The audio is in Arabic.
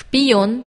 Шпион